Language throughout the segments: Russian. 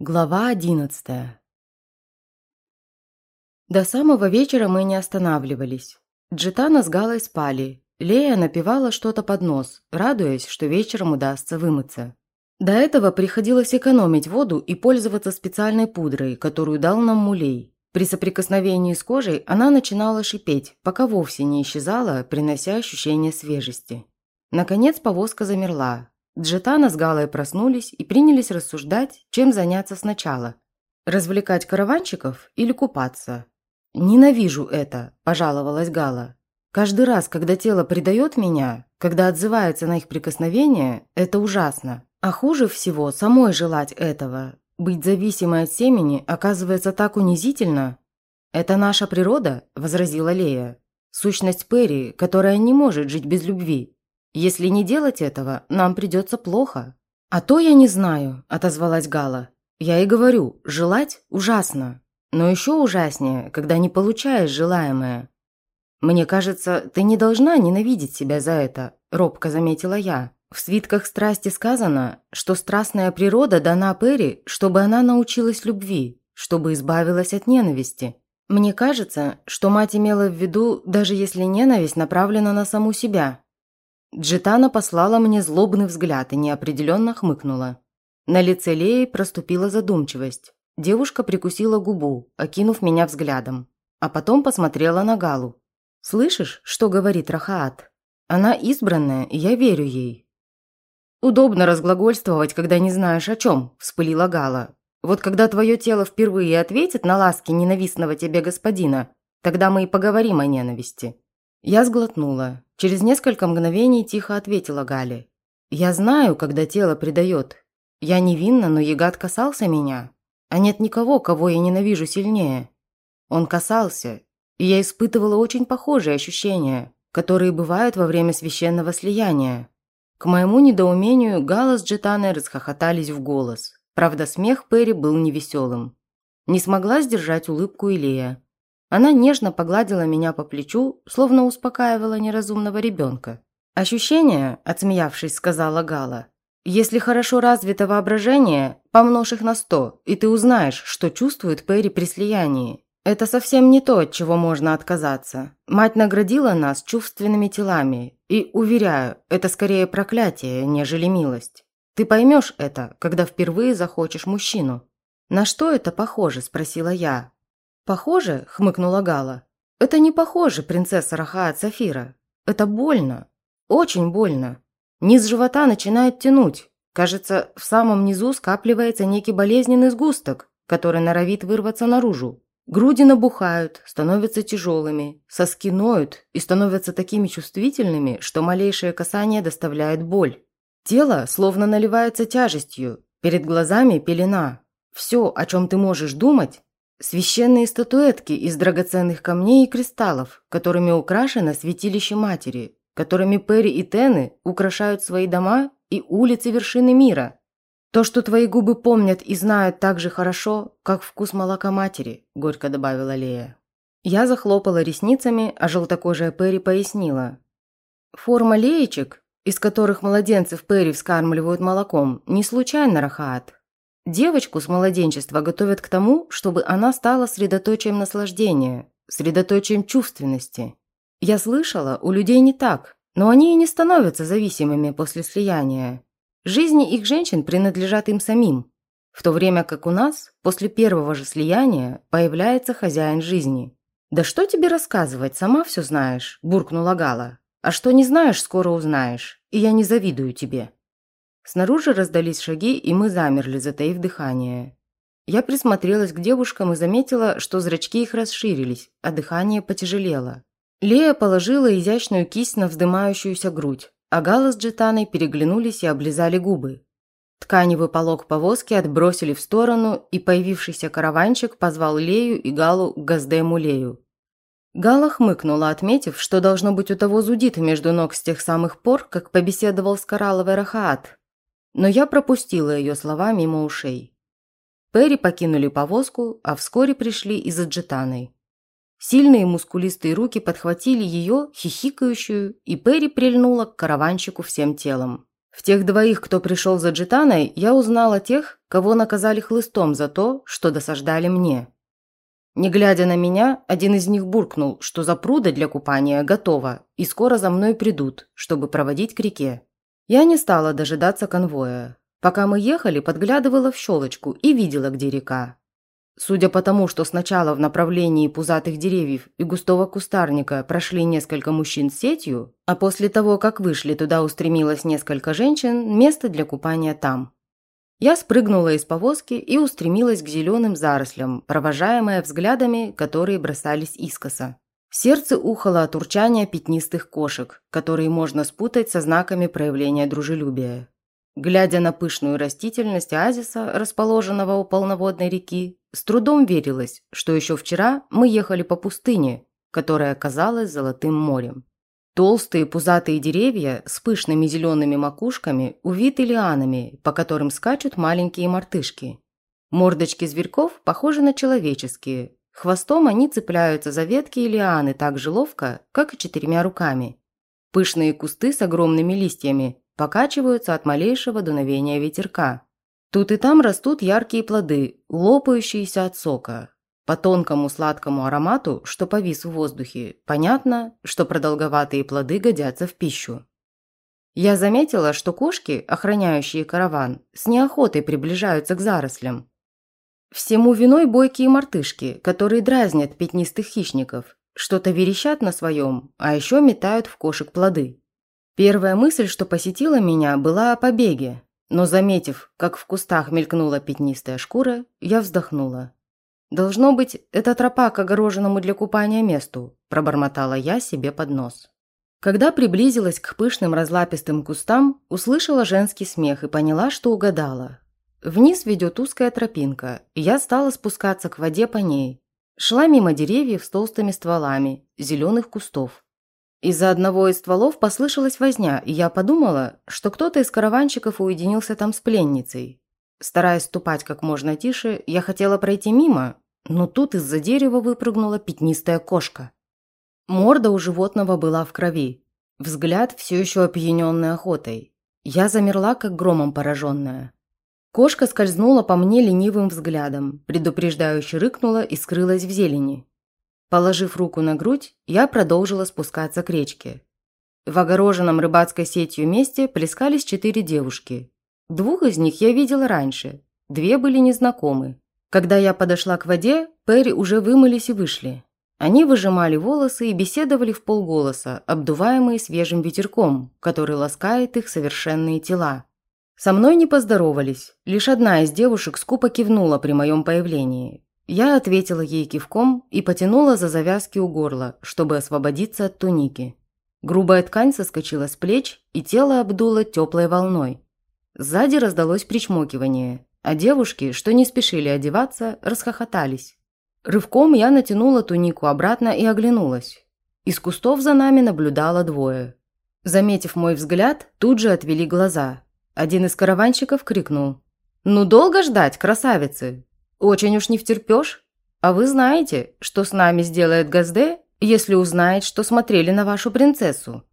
Глава одиннадцатая До самого вечера мы не останавливались. Джитана с Галой спали. Лея напевала что-то под нос, радуясь, что вечером удастся вымыться. До этого приходилось экономить воду и пользоваться специальной пудрой, которую дал нам Мулей. При соприкосновении с кожей она начинала шипеть, пока вовсе не исчезала, принося ощущение свежести. Наконец повозка замерла, Джетана с Галой проснулись и принялись рассуждать, чем заняться сначала. Развлекать караванщиков или купаться? «Ненавижу это», – пожаловалась Гала. «Каждый раз, когда тело предает меня, когда отзывается на их прикосновение, это ужасно. А хуже всего самой желать этого. Быть зависимой от семени оказывается так унизительно». «Это наша природа», – возразила Лея. «Сущность Перри, которая не может жить без любви. Если не делать этого, нам придется плохо». «А то я не знаю», – отозвалась Гала. «Я и говорю, желать ужасно. Но еще ужаснее, когда не получаешь желаемое». «Мне кажется, ты не должна ненавидеть себя за это», – робко заметила я. В свитках страсти сказано, что страстная природа дана Перри, чтобы она научилась любви, чтобы избавилась от ненависти. Мне кажется, что мать имела в виду, даже если ненависть направлена на саму себя. Джитана послала мне злобный взгляд и неопределенно хмыкнула. На лице Леи проступила задумчивость. Девушка прикусила губу, окинув меня взглядом. А потом посмотрела на Галу. «Слышишь, что говорит Рахаат? Она избранная, и я верю ей». «Удобно разглагольствовать, когда не знаешь о чем», – вспылила Гала. «Вот когда твое тело впервые ответит на ласки ненавистного тебе господина, тогда мы и поговорим о ненависти». Я сглотнула. Через несколько мгновений тихо ответила Гале. «Я знаю, когда тело предает. Я невинна, но Ягат касался меня. А нет никого, кого я ненавижу сильнее. Он касался, и я испытывала очень похожие ощущения, которые бывают во время священного слияния. К моему недоумению Гала с Джетаной расхохотались в голос. Правда, смех Перри был невеселым. Не смогла сдержать улыбку Илея. Она нежно погладила меня по плечу, словно успокаивала неразумного ребенка. «Ощущения», – отсмеявшись, сказала Гала. «Если хорошо развито воображение, помножь их на сто, и ты узнаешь, что чувствует Перри при слиянии. Это совсем не то, от чего можно отказаться. Мать наградила нас чувственными телами, и, уверяю, это скорее проклятие, нежели милость. Ты поймешь это, когда впервые захочешь мужчину». «На что это похоже?» – спросила я, «Похоже?» – хмыкнула Гала. «Это не похоже, принцесса Рахаат Сафира. Это больно. Очень больно. Низ живота начинает тянуть. Кажется, в самом низу скапливается некий болезненный сгусток, который норовит вырваться наружу. Груди набухают, становятся тяжелыми, соски ноют и становятся такими чувствительными, что малейшее касание доставляет боль. Тело словно наливается тяжестью, перед глазами пелена. Все, о чем ты можешь думать, Священные статуэтки из драгоценных камней и кристаллов, которыми украшено святилище Матери, которыми Перри и Тены украшают свои дома и улицы вершины мира. То, что твои губы помнят и знают так же хорошо, как вкус молока матери», – горько добавила Лея. Я захлопала ресницами, а желтокожая Перри пояснила. «Форма леечек, из которых младенцев Перри вскармливают молоком, не случайно Рахаат. Девочку с младенчества готовят к тому, чтобы она стала средоточием наслаждения, средоточием чувственности. Я слышала, у людей не так, но они и не становятся зависимыми после слияния. Жизни их женщин принадлежат им самим, в то время как у нас после первого же слияния появляется хозяин жизни. «Да что тебе рассказывать, сама все знаешь», – буркнула Гала. «А что не знаешь, скоро узнаешь, и я не завидую тебе». Снаружи раздались шаги, и мы замерли, затаив дыхание. Я присмотрелась к девушкам и заметила, что зрачки их расширились, а дыхание потяжелело. Лея положила изящную кисть на вздымающуюся грудь, а Гала с Джетаной переглянулись и облизали губы. Тканевый полог повозки отбросили в сторону, и появившийся караванчик позвал Лею и Галу к Газдему Лею. Гала хмыкнула, отметив, что должно быть у того зудит между ног с тех самых пор, как побеседовал с Коралловой Рахаат но я пропустила ее слова мимо ушей. Перри покинули повозку, а вскоре пришли и за Джетаной. Сильные мускулистые руки подхватили ее, хихикающую, и Перри прильнула к караванщику всем телом. В тех двоих, кто пришел за Джитаной, я узнала тех, кого наказали хлыстом за то, что досаждали мне. Не глядя на меня, один из них буркнул, что запруда для купания готова, и скоро за мной придут, чтобы проводить к реке. Я не стала дожидаться конвоя. Пока мы ехали, подглядывала в щелочку и видела, где река. Судя по тому, что сначала в направлении пузатых деревьев и густого кустарника прошли несколько мужчин с сетью, а после того, как вышли, туда устремилось несколько женщин, место для купания там. Я спрыгнула из повозки и устремилась к зеленым зарослям, провожаемая взглядами, которые бросались искоса. Сердце ухало от урчания пятнистых кошек, которые можно спутать со знаками проявления дружелюбия. Глядя на пышную растительность оазиса, расположенного у полноводной реки, с трудом верилось, что еще вчера мы ехали по пустыне, которая казалась золотым морем. Толстые пузатые деревья с пышными зелеными макушками увиты лианами, по которым скачут маленькие мартышки. Мордочки зверьков похожи на человеческие. Хвостом они цепляются за ветки и лианы так же ловко, как и четырьмя руками. Пышные кусты с огромными листьями покачиваются от малейшего дуновения ветерка. Тут и там растут яркие плоды, лопающиеся от сока, по тонкому сладкому аромату, что повис в воздухе, понятно, что продолговатые плоды годятся в пищу. Я заметила, что кошки, охраняющие караван, с неохотой приближаются к зарослям. Всему виной бойкие мартышки, которые дразнят пятнистых хищников, что-то верещат на своем, а еще метают в кошек плоды. Первая мысль, что посетила меня, была о побеге, но заметив, как в кустах мелькнула пятнистая шкура, я вздохнула. «Должно быть, это тропа к огороженному для купания месту», – пробормотала я себе под нос. Когда приблизилась к пышным разлапистым кустам, услышала женский смех и поняла, что угадала. Вниз ведет узкая тропинка, и я стала спускаться к воде по ней. Шла мимо деревьев с толстыми стволами, зеленых кустов. Из-за одного из стволов послышалась возня, и я подумала, что кто-то из караванщиков уединился там с пленницей. Стараясь ступать как можно тише, я хотела пройти мимо, но тут из-за дерева выпрыгнула пятнистая кошка. Морда у животного была в крови, взгляд все еще опьяненный охотой. Я замерла, как громом пораженная. Кошка скользнула по мне ленивым взглядом, предупреждающе рыкнула и скрылась в зелени. Положив руку на грудь, я продолжила спускаться к речке. В огороженном рыбацкой сетью месте плескались четыре девушки, Двух из них я видела раньше, две были незнакомы. Когда я подошла к воде, Перри уже вымылись и вышли. Они выжимали волосы и беседовали в полголоса, обдуваемые свежим ветерком, который ласкает их совершенные тела. Со мной не поздоровались, лишь одна из девушек скупо кивнула при моем появлении. Я ответила ей кивком и потянула за завязки у горла, чтобы освободиться от туники. Грубая ткань соскочила с плеч, и тело обдуло теплой волной. Сзади раздалось причмокивание, а девушки, что не спешили одеваться, расхохотались. Рывком я натянула тунику обратно и оглянулась. Из кустов за нами наблюдало двое. Заметив мой взгляд, тут же отвели глаза. Один из караванщиков крикнул. «Ну долго ждать, красавицы? Очень уж не втерпешь? А вы знаете, что с нами сделает Газде, если узнает, что смотрели на вашу принцессу?»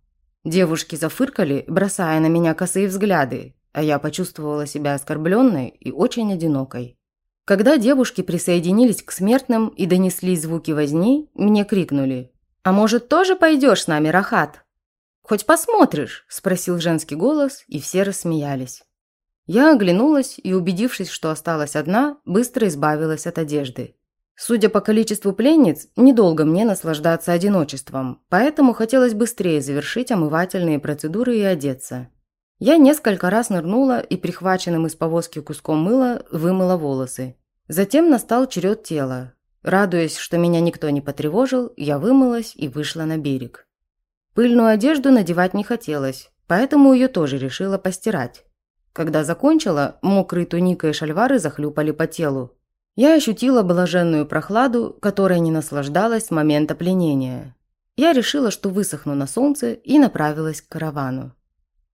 Девушки зафыркали, бросая на меня косые взгляды, а я почувствовала себя оскорбленной и очень одинокой. Когда девушки присоединились к смертным и донесли звуки возни, мне крикнули «А может, тоже пойдешь с нами, Рахат?» «Хоть посмотришь?» – спросил женский голос, и все рассмеялись. Я оглянулась и, убедившись, что осталась одна, быстро избавилась от одежды. Судя по количеству пленниц, недолго мне наслаждаться одиночеством, поэтому хотелось быстрее завершить омывательные процедуры и одеться. Я несколько раз нырнула и прихваченным из повозки куском мыла вымыла волосы. Затем настал черед тела. Радуясь, что меня никто не потревожил, я вымылась и вышла на берег. Пыльную одежду надевать не хотелось, поэтому ее тоже решила постирать. Когда закончила, мокрые туника и шальвары захлюпали по телу. Я ощутила блаженную прохладу, которой не наслаждалась с момента пленения. Я решила, что высохну на солнце и направилась к каравану.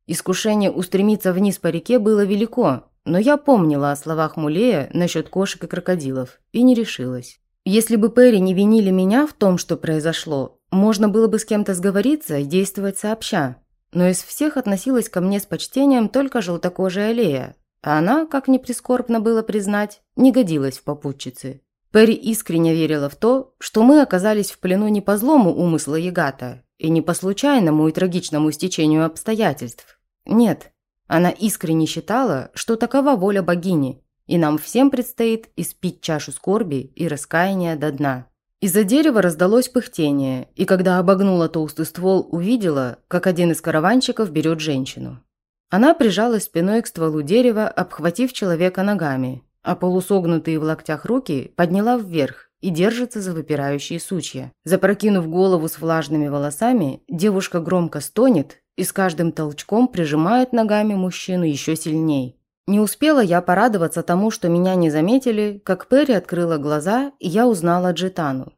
Искушение устремиться вниз по реке было велико, но я помнила о словах Мулея насчет кошек и крокодилов и не решилась. Если бы Перри не винили меня в том, что произошло, можно было бы с кем-то сговориться и действовать сообща. но из всех относилась ко мне с почтением только желтокожая Лея, а она, как ни прискорбно было признать, не годилась в попутчицы. Перри искренне верила в то, что мы оказались в плену не по злому умысла Ягата и не по случайному и трагичному стечению обстоятельств. Нет, она искренне считала, что такова воля богини, и нам всем предстоит испить чашу скорби и раскаяния до дна. Из-за дерева раздалось пыхтение, и когда обогнула толстый ствол, увидела, как один из караванщиков берет женщину. Она прижалась спиной к стволу дерева, обхватив человека ногами, а полусогнутые в локтях руки подняла вверх и держится за выпирающие сучья. Запрокинув голову с влажными волосами, девушка громко стонет и с каждым толчком прижимает ногами мужчину еще сильней. Не успела я порадоваться тому, что меня не заметили, как Перри открыла глаза, и я узнала Джитану.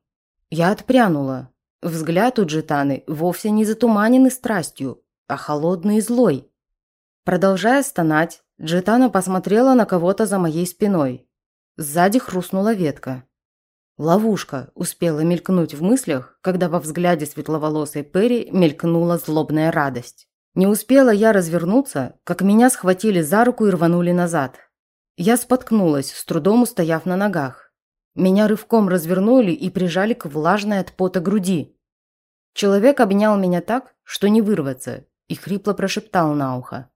Я отпрянула. Взгляд у Джитаны вовсе не затуманенный страстью, а холодный и злой. Продолжая стонать, Джитана посмотрела на кого-то за моей спиной. Сзади хрустнула ветка. Ловушка успела мелькнуть в мыслях, когда во взгляде светловолосой Перри мелькнула злобная радость. Не успела я развернуться, как меня схватили за руку и рванули назад. Я споткнулась, с трудом устояв на ногах. Меня рывком развернули и прижали к влажной от пота груди. Человек обнял меня так, что не вырваться, и хрипло прошептал на ухо.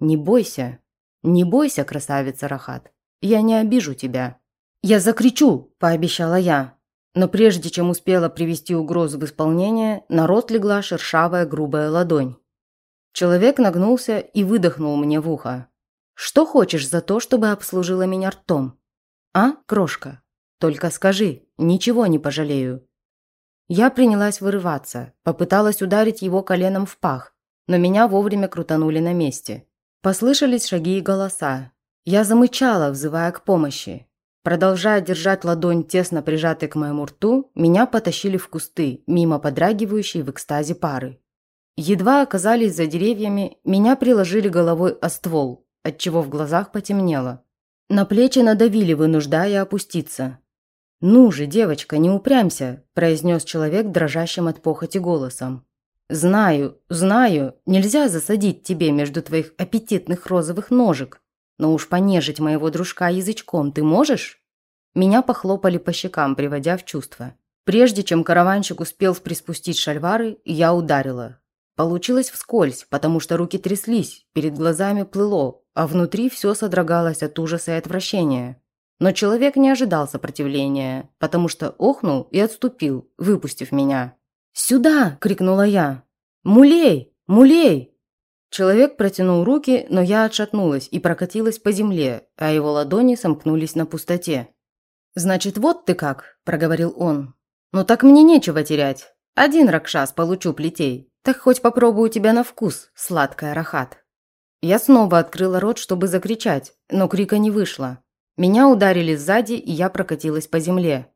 «Не бойся, не бойся, красавица Рахат, я не обижу тебя». «Я закричу!» – пообещала я. Но прежде чем успела привести угрозу в исполнение, на рот легла шершавая грубая ладонь. Человек нагнулся и выдохнул мне в ухо. «Что хочешь за то, чтобы обслужила меня ртом?» «А, крошка? Только скажи, ничего не пожалею». Я принялась вырываться, попыталась ударить его коленом в пах, но меня вовремя крутанули на месте. Послышались шаги и голоса. Я замычала, взывая к помощи. Продолжая держать ладонь тесно прижатой к моему рту, меня потащили в кусты, мимо подрагивающей в экстазе пары. Едва оказались за деревьями, меня приложили головой о ствол, отчего в глазах потемнело. На плечи надавили, вынуждая опуститься. «Ну же, девочка, не упрямься», – произнес человек дрожащим от похоти голосом. «Знаю, знаю, нельзя засадить тебе между твоих аппетитных розовых ножек, но уж понежить моего дружка язычком ты можешь?» Меня похлопали по щекам, приводя в чувство. Прежде чем караванщик успел приспустить шальвары, я ударила. Получилось вскользь, потому что руки тряслись, перед глазами плыло, а внутри все содрогалось от ужаса и отвращения. Но человек не ожидал сопротивления, потому что охнул и отступил, выпустив меня. «Сюда!» – крикнула я. «Мулей! Мулей!» Человек протянул руки, но я отшатнулась и прокатилась по земле, а его ладони сомкнулись на пустоте. «Значит, вот ты как!» – проговорил он. «Ну так мне нечего терять. Один ракшас получу плетей. Так хоть попробую тебя на вкус, сладкая рахат». Я снова открыла рот, чтобы закричать, но крика не вышло. Меня ударили сзади, и я прокатилась по земле.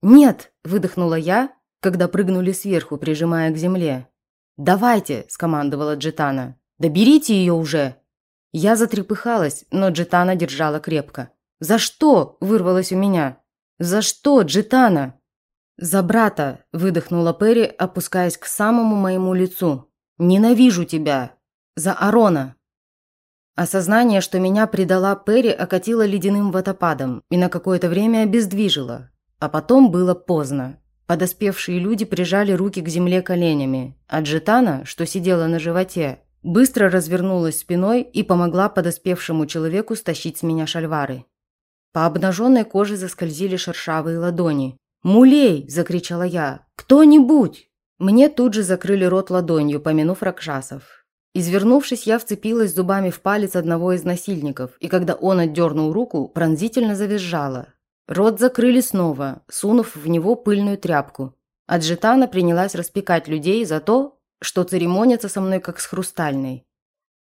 «Нет!» – выдохнула я, когда прыгнули сверху, прижимая к земле. «Давайте!» – скомандовала Джитана. «Да берите ее уже!» Я затрепыхалась, но Джитана держала крепко. «За что?» – вырвалось у меня. «За что, Джитана?» «За брата!» – выдохнула Перри, опускаясь к самому моему лицу. «Ненавижу тебя! За Арона!» Осознание, что меня предала Перри, окатило ледяным водопадом и на какое-то время обездвижило. А потом было поздно. Подоспевшие люди прижали руки к земле коленями, а Джетана, что сидела на животе, быстро развернулась спиной и помогла подоспевшему человеку стащить с меня шальвары. По обнаженной коже заскользили шершавые ладони, «Мулей!» – закричала я. «Кто-нибудь!» Мне тут же закрыли рот ладонью, помянув ракшасов. Извернувшись, я вцепилась зубами в палец одного из насильников, и когда он отдернул руку, пронзительно завизжала. Рот закрыли снова, сунув в него пыльную тряпку. Аджитана принялась распекать людей за то, что церемонятся со мной как с хрустальной.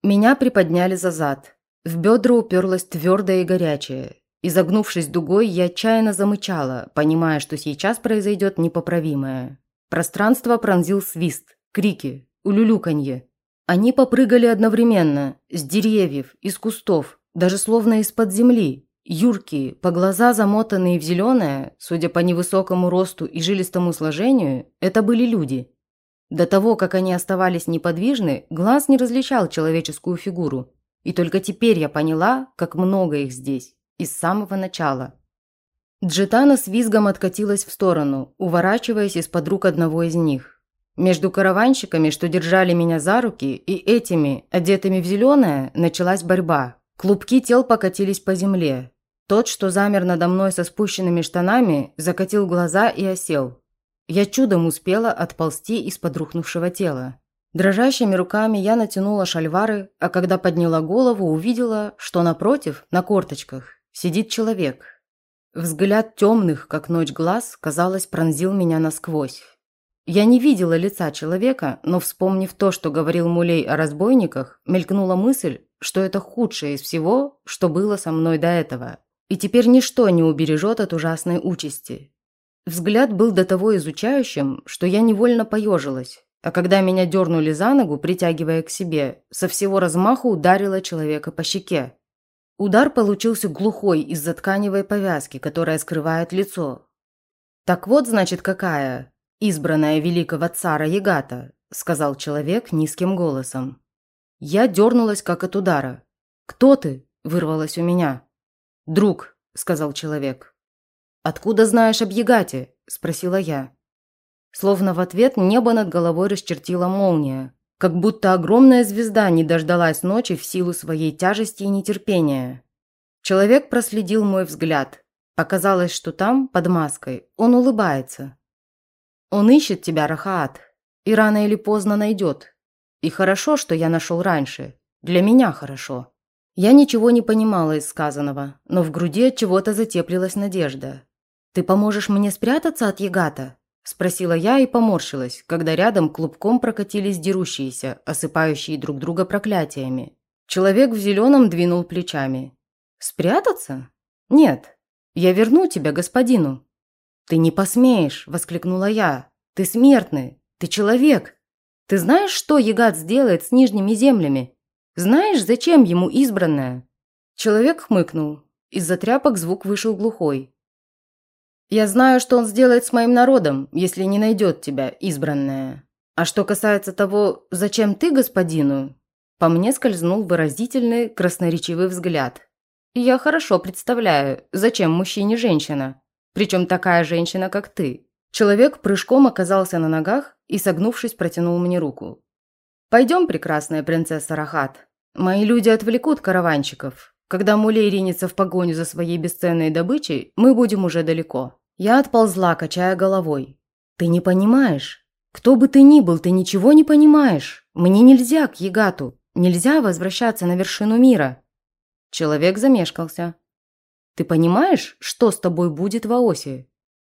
Меня приподняли за зад. В бедра уперлась твердая и горячая. Изогнувшись дугой, я отчаянно замычала, понимая, что сейчас произойдет непоправимое. Пространство пронзил свист, крики, улюлюканье. Они попрыгали одновременно, с деревьев, из кустов, даже словно из-под земли. Юркие, по глаза замотанные в зеленое, судя по невысокому росту и жилистому сложению, это были люди. До того, как они оставались неподвижны, глаз не различал человеческую фигуру. И только теперь я поняла, как много их здесь, и с самого начала. Джетана с визгом откатилась в сторону, уворачиваясь из-под рук одного из них. Между караванщиками, что держали меня за руки, и этими, одетыми в зеленое, началась борьба. Клубки тел покатились по земле. Тот, что замер надо мной со спущенными штанами, закатил глаза и осел. Я чудом успела отползти из-под рухнувшего тела. Дрожащими руками я натянула шальвары, а когда подняла голову, увидела, что напротив, на корточках, сидит человек. Взгляд темных, как ночь глаз, казалось, пронзил меня насквозь. Я не видела лица человека, но, вспомнив то, что говорил Мулей о разбойниках, мелькнула мысль, что это худшее из всего, что было со мной до этого. И теперь ничто не убережет от ужасной участи. Взгляд был до того изучающим, что я невольно поежилась, а когда меня дернули за ногу, притягивая к себе, со всего размаху ударила человека по щеке. Удар получился глухой из-за тканевой повязки, которая скрывает лицо. «Так вот, значит, какая, избранная великого цара Ягата», сказал человек низким голосом. Я дернулась, как от удара. «Кто ты?» – вырвалось у меня. «Друг», – сказал человек. «Откуда знаешь об Ягате?» – спросила я. Словно в ответ небо над головой расчертила молния, как будто огромная звезда не дождалась ночи в силу своей тяжести и нетерпения. Человек проследил мой взгляд. Показалось, что там, под маской, он улыбается. Он ищет тебя, Рахаат, и рано или поздно найдет. И хорошо, что я нашел раньше. Для меня хорошо. Я ничего не понимала из сказанного, но в груди от чего-то затеплилась надежда. «Ты поможешь мне спрятаться от Ягата?» – спросила я и поморщилась, когда рядом клубком прокатились дерущиеся, осыпающие друг друга проклятиями. Человек в зеленом двинул плечами. «Спрятаться? Нет. Я верну тебя господину». «Ты не посмеешь!» – воскликнула я. «Ты смертный! Ты человек! Ты знаешь, что Ягат сделает с нижними землями? Знаешь, зачем ему избранное?» Человек хмыкнул. Из-за тряпок звук вышел глухой. Я знаю, что он сделает с моим народом, если не найдет тебя, избранная. А что касается того, зачем ты господину, по мне скользнул выразительный, красноречивый взгляд. Я хорошо представляю, зачем мужчине женщина. Причем такая женщина, как ты. Человек прыжком оказался на ногах и, согнувшись, протянул мне руку. «Пойдем, прекрасная принцесса Рахат. Мои люди отвлекут караванщиков. Когда Мулей ринется в погоню за своей бесценной добычей, мы будем уже далеко». Я отползла, качая головой. «Ты не понимаешь? Кто бы ты ни был, ты ничего не понимаешь. Мне нельзя к Ягату. Нельзя возвращаться на вершину мира». Человек замешкался. «Ты понимаешь, что с тобой будет в Аосе?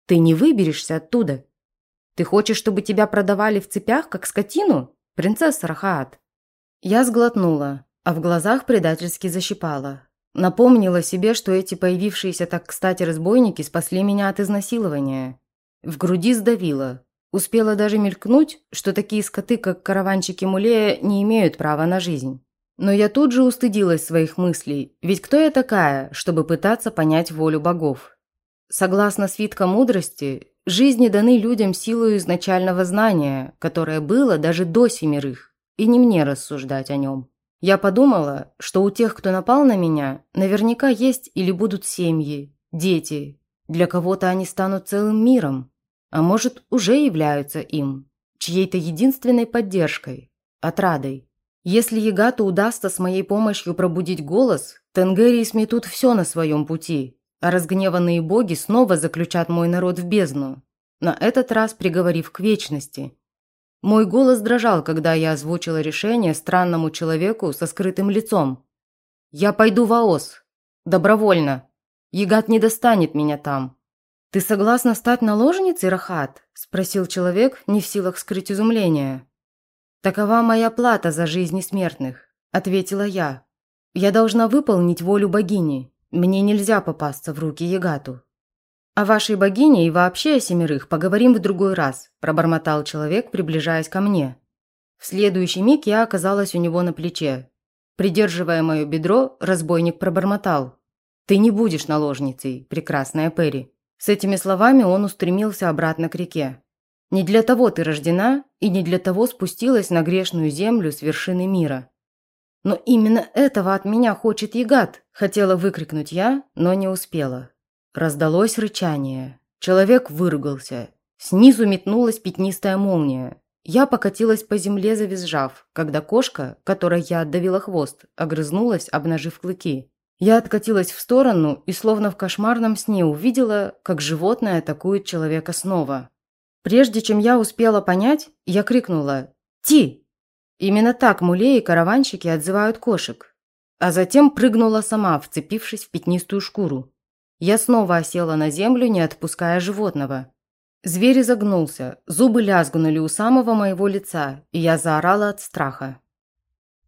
Ты не выберешься оттуда. Ты хочешь, чтобы тебя продавали в цепях, как скотину? Принцесса Рахаат?» Я сглотнула, а в глазах предательски защипала. Напомнила себе, что эти появившиеся так кстати разбойники спасли меня от изнасилования. В груди сдавило. Успела даже мелькнуть, что такие скоты, как караванчики Мулея, не имеют права на жизнь. Но я тут же устыдилась своих мыслей, ведь кто я такая, чтобы пытаться понять волю богов? Согласно свиткам мудрости, жизни даны людям силою изначального знания, которое было даже до семерых, и не мне рассуждать о нем. Я подумала, что у тех, кто напал на меня, наверняка есть или будут семьи, дети. Для кого-то они станут целым миром, а может, уже являются им, чьей-то единственной поддержкой, отрадой. Если Ягату удастся с моей помощью пробудить голос, Тенгерии сметут все на своем пути, а разгневанные боги снова заключат мой народ в бездну, на этот раз приговорив к вечности – мой голос дрожал, когда я озвучила решение странному человеку со скрытым лицом. «Я пойду в Аос. Добровольно. Ягат не достанет меня там». «Ты согласна стать наложницей, Рахат?» – спросил человек, не в силах скрыть изумление. «Такова моя плата за жизни смертных», – ответила я. «Я должна выполнить волю богини. Мне нельзя попасться в руки Ягату». «О вашей богине и вообще о семерых поговорим в другой раз», – пробормотал человек, приближаясь ко мне. В следующий миг я оказалась у него на плече. Придерживая мое бедро, разбойник пробормотал. «Ты не будешь наложницей, прекрасная Перри». С этими словами он устремился обратно к реке. Не для того ты рождена и не для того спустилась на грешную землю с вершины мира. Но именно этого от меня хочет Ягат, хотела выкрикнуть я, но не успела. Раздалось рычание. Человек выругался. Снизу метнулась пятнистая молния. Я покатилась по земле, завизжав, когда кошка, которой я отдавила хвост, огрызнулась, обнажив клыки. Я откатилась в сторону и, словно в кошмарном сне, увидела, как животное атакует человека снова. Прежде чем я успела понять, я крикнула «Ти!». Именно так мулеи и караванщики отзывают кошек. А затем прыгнула сама, вцепившись в пятнистую шкуру. Я снова осела на землю, не отпуская животного. Зверь изогнулся, зубы лязгнули у самого моего лица, и я заорала от страха.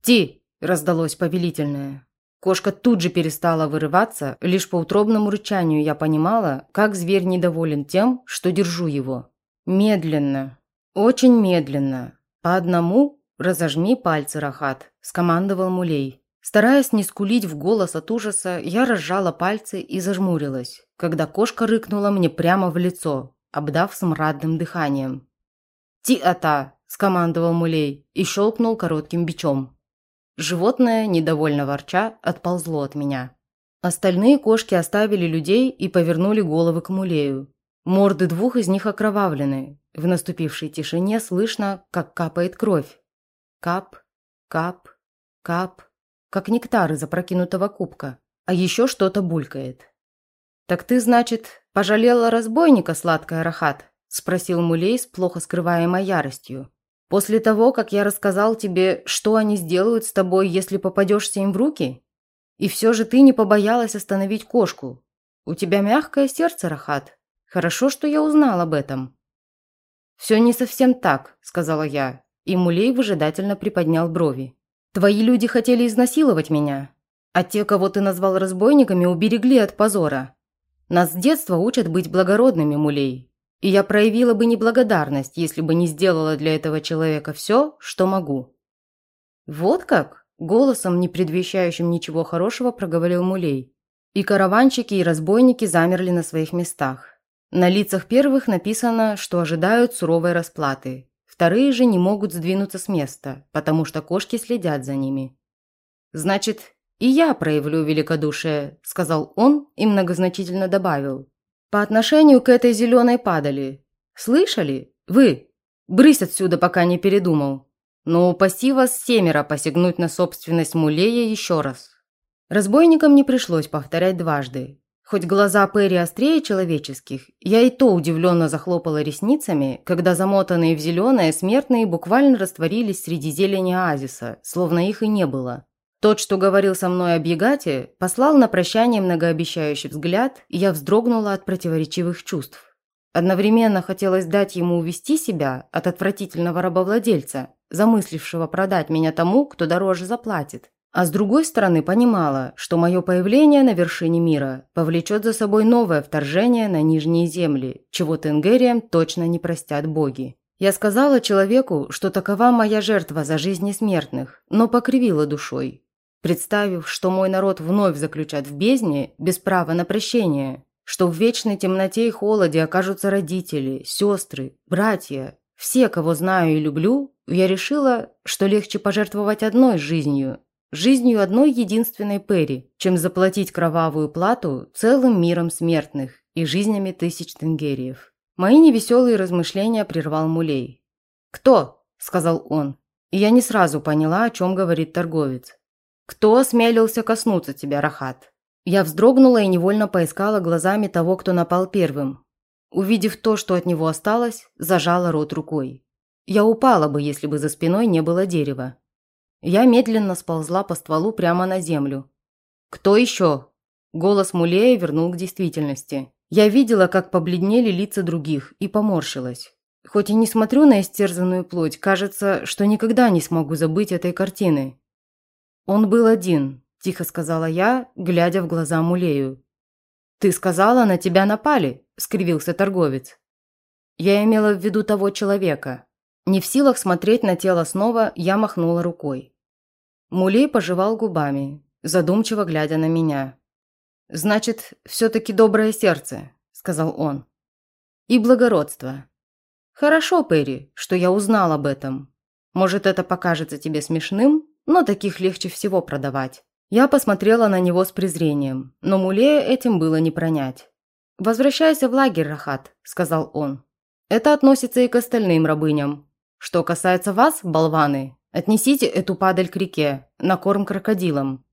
«Ти!» – раздалось повелительное. Кошка тут же перестала вырываться, лишь по утробному рычанию я понимала, как зверь недоволен тем, что держу его. Медленно, очень медленно, по одному разожми пальцы, Рахат, скомандовал Мулей. Стараясь не скулить в голос от ужаса, я разжала пальцы и зажмурилась, когда кошка рыкнула мне прямо в лицо, обдав смрадным дыханием. «Ти-ата!» – скомандовал Мулей и щелкнул коротким бичом. Животное, недовольно ворча, отползло от меня. Остальные кошки оставили людей и повернули головы к Мулею. Морды двух из них окровавлены. В наступившей тишине слышно, как капает кровь. Кап, кап, кап, как нектар из опрокинутого кубка. А еще что-то булькает. «Так ты, значит, пожалела разбойника, сладкая Рахат?» – спросил Мулей с плохо скрываемой яростью. После того, как я рассказал тебе, что они сделают с тобой, если попадешься им в руки? И все же ты не побоялась остановить кошку. У тебя мягкое сердце, Рахат. Хорошо, что я узнал об этом». «Все не совсем так», – сказала я, и Мулей выжидательно приподнял брови. «Твои люди хотели изнасиловать меня, а те, кого ты назвал разбойниками, уберегли от позора. Нас с детства учат быть благородными, Мулей, и я проявила бы неблагодарность, если бы не сделала для этого человека все, что могу». «Вот как?» – голосом, не предвещающим ничего хорошего, проговорил Мулей. И караванчики, и разбойники замерли на своих местах. На лицах первых написано, что ожидают суровой расплаты. Вторые же не могут сдвинуться с места, потому что кошки следят за ними. «Значит, и я проявлю великодушие», – сказал он и многозначительно добавил. По отношению к этой зеленой падали. Слышали? Вы? Брысь отсюда, пока не передумал. Но упаси вас семеро посягнуть на собственность Мулея еще раз. Разбойникам не пришлось повторять дважды. Хоть глаза Перри острее человеческих, я и то удивленно захлопала ресницами, когда замотанные в зеленое смертные буквально растворились среди зелени оазиса, словно их и не было. Тот, что говорил со мной об Ягате, послал на прощание многообещающий взгляд, и я вздрогнула от противоречивых чувств. Одновременно хотелось дать ему увести себя от отвратительного рабовладельца, замыслившего продать меня тому, кто дороже заплатит. А с другой стороны понимала, что мое появление на вершине мира повлечет за собой новое вторжение на нижние земли, чего Тенгериям точно не простят боги. Я сказала человеку, что такова моя жертва за жизни смертных, но покривила душой, представив, что мой народ вновь заключат в бездне без права на прощение, что в вечной темноте и холоде окажутся родители, сестры, братья, все, кого знаю и люблю, я решила, что легче пожертвовать одной жизнью, жизнью одной единственной Перри, чем заплатить кровавую плату целым миром смертных и жизнями тысяч тенгериев. Мои невеселые размышления прервал Мулей. «Кто?» – сказал он. И я не сразу поняла, о чем говорит торговец. «Кто осмелился коснуться тебя, Рахат?» Я вздрогнула и невольно поискала глазами того, кто напал первым. Увидев то, что от него осталось, зажала рот рукой. Я упала бы, если бы за спиной не было дерева. Я медленно сползла по стволу прямо на землю. «Кто еще?» Голос Мулея вернул к действительности. Я видела, как побледнели лица других, и поморщилась. Хоть и не смотрю на истерзанную плоть, кажется, что никогда не смогу забыть этой картины. «Он был один», – тихо сказала я, глядя в глаза Мулею. «Ты сказала, на тебя напали», – скривился торговец. Я имела в виду того человека. Не в силах смотреть на тело снова, я махнула рукой. Мулей пожевал губами, задумчиво глядя на меня. «Значит, все-таки доброе сердце», – сказал он. «И благородство. «Хорошо, Перри, что я узнал об этом. Может, это покажется тебе смешным, но таких легче всего продавать». Я посмотрела на него с презрением, но Мулея этим было не пронять. «Возвращайся в лагерь, Рахат», – сказал он. «Это относится и к остальным рабыням. Что касается вас, болваны, отнесите эту падаль к реке, на корм крокодилам».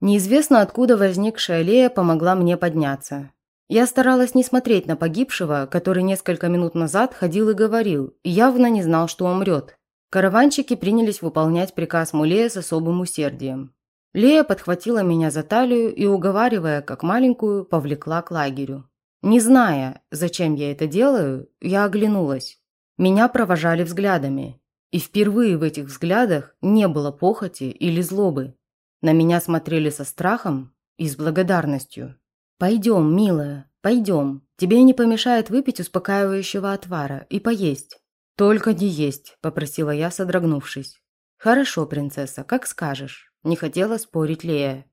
Неизвестно, откуда возникшая Лея помогла мне подняться. Я старалась не смотреть на погибшего, который несколько минут назад ходил и говорил, и явно не знал, что умрет. Караванщики принялись выполнять приказ Мулея с особым усердием. Лея подхватила меня за талию и, уговаривая как маленькую, повлекла к лагерю. Не зная, зачем я это делаю, я оглянулась. Меня провожали взглядами. И впервые в этих взглядах не было похоти или злобы. На меня смотрели со страхом и с благодарностью. «Пойдем, милая, пойдем. Тебе не помешает выпить успокаивающего отвара и поесть». «Только не есть», – попросила я, содрогнувшись. «Хорошо, принцесса, как скажешь». Не хотела спорить Лея.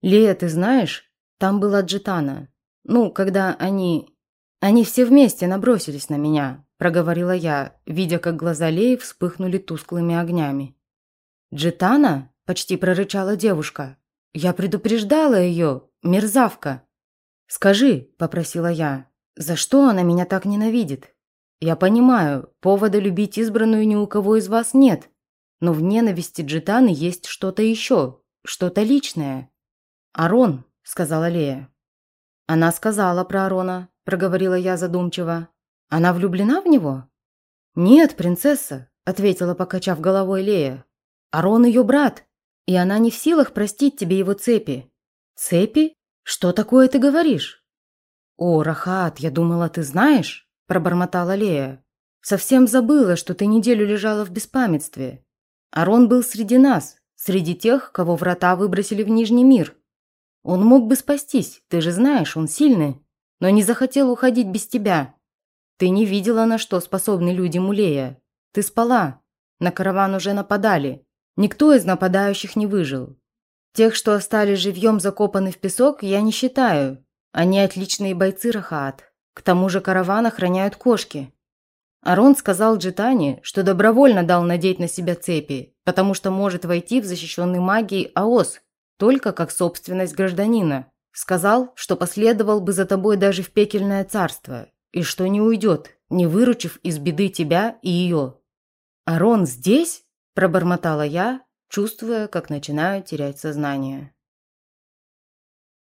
«Лея, ты знаешь, там была Джитана. Ну, когда они... Они все вместе набросились на меня», – проговорила я, видя, как глаза Леи вспыхнули тусклыми огнями. «Джитана?» – почти прорычала девушка. «Я предупреждала ее, мерзавка!» «Скажи», – попросила я, – «за что она меня так ненавидит? Я понимаю, повода любить избранную ни у кого из вас нет, но в ненависти Джитаны есть что-то еще, что-то личное. «Арон», – сказала Лея. «Она сказала про Арона», – проговорила я задумчиво. «Она влюблена в него?» «Нет, принцесса», – ответила, покачав головой Лея. «Арон ее брат, и она не в силах простить тебе его цепи». «Цепи? Что такое ты говоришь?» «О, Рахат, я думала, ты знаешь?» – пробормотала Лея. «Совсем забыла, что ты неделю лежала в беспамятстве. Арон был среди нас, среди тех, кого врата выбросили в Нижний мир. Он мог бы спастись, ты же знаешь, он сильный, но не захотел уходить без тебя. Ты не видела, на что способны люди Мулея. Ты спала. На караван уже нападали. Никто из нападающих не выжил. Тех, что остались живьем закопаны в песок, я не считаю. Они отличные бойцы, Рахаат. К тому же караван охраняют кошки. Арон сказал Джитане, что добровольно дал надеть на себя цепи, потому что может войти в защищенный магией АОС, только как собственность гражданина. Сказал, что последовал бы за тобой даже в пекельное царство, и что не уйдет, не выручив из беды тебя и ее. «Арон здесь?» – пробормотала я, чувствуя, как начинаю терять сознание.